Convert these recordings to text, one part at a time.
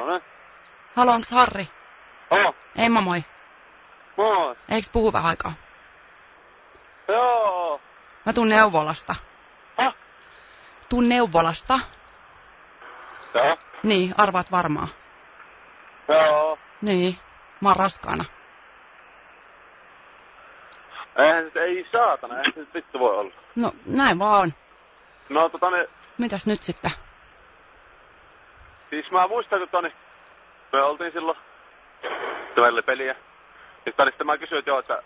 Niin. Halo, onks Harri? Oh, Emma moi. moi. Eiks puhu vähän aikaa? Joo. Mä tuun Neuvolasta. Häh? Tuun Neuvolasta. Joo. Niin, arvaat varmaan. Joo. Niin, mä oon raskaana. Eihän se, ei saatana, eihän nyt vittu voi olla. No, näin vaan on. No tota niin, Mitäs nyt sitten? Siis mä muistan, kun toni, me oltiin silloin, että oli peliä. Sitten, sitten mä kysyin, että joo, että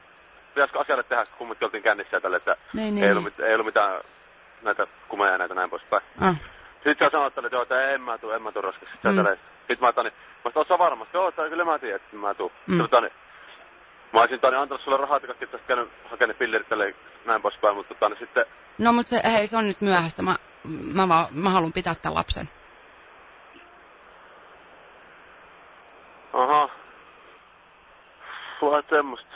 pitäisikö asialle tehdä, kun kummatkin oltiin kännissä ja tälle, että Niin, niin, ei, ollut, niin. ei ollut mitään näitä kumeja ja näitä näin poispäin. Ah. Sitten sä sanoit, että joo, että en mä tuu, en mä tuu raskas. Sitten Mm. Sitten mä otan, mä sanoin, varmasti, joo, että kyllä mä tiedän, että mä tuun. Mm. Mm. Sitten mä olisin tani, antanut sulle rahaa, että kaikki tästä käynyt hakemaan pillerit tälle näin poispäin, mutta tani, sitten, No mut se, hei, se on nyt myöhäistä. Mä, mä, vaan, mä haluan pitää tämän lapsen. Aha. Sulla on semmoista.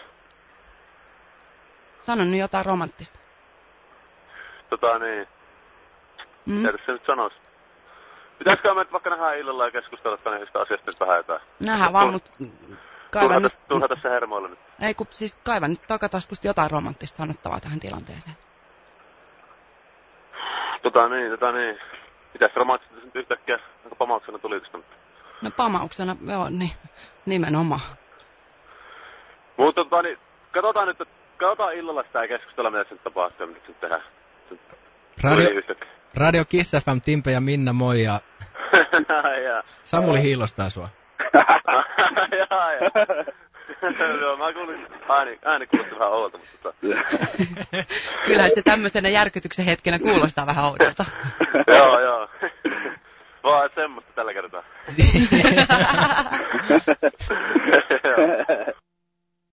Sano nyt jotain romanttista. Tota niin, Mm? tiedä se nyt sanois. Pitäisikö me nyt vaikka nähdä illalla ja keskustella tänne yhdestä asiasta nyt vähän jotain? Nähdään vaan, mut kaiva Turha, nyt, turha tässä hermoilla nyt. ei kun siis kaiva nyt takataskusta jotain romanttista sanottavaa tähän tilanteeseen. Tota niin, tota niin. Mitäs romanttista nyt yhtäkkiä aika pamauksena tuli tästä? No pamauksena, joo, niin, nimenomaan. Mutta tota niin, katsotaan nyt, että katsotaan illalla sitä ja keskustella, mitä se nyt tapahtuu mitä se nyt tehdään. Radio. Radio Kiss FM, Timpe ja Minna, moi ja jaa. Samuli hiilostaa sua. Jaa, jaa. Joo, mä kuulin, ääni, ääni kuulosti vähän oudolta, mutta tota. Kyllä se tämmöisenä järkytyksen hetkenä kuulostaa vähän oudolta. joo, semmoista tällä kertaa. Joo.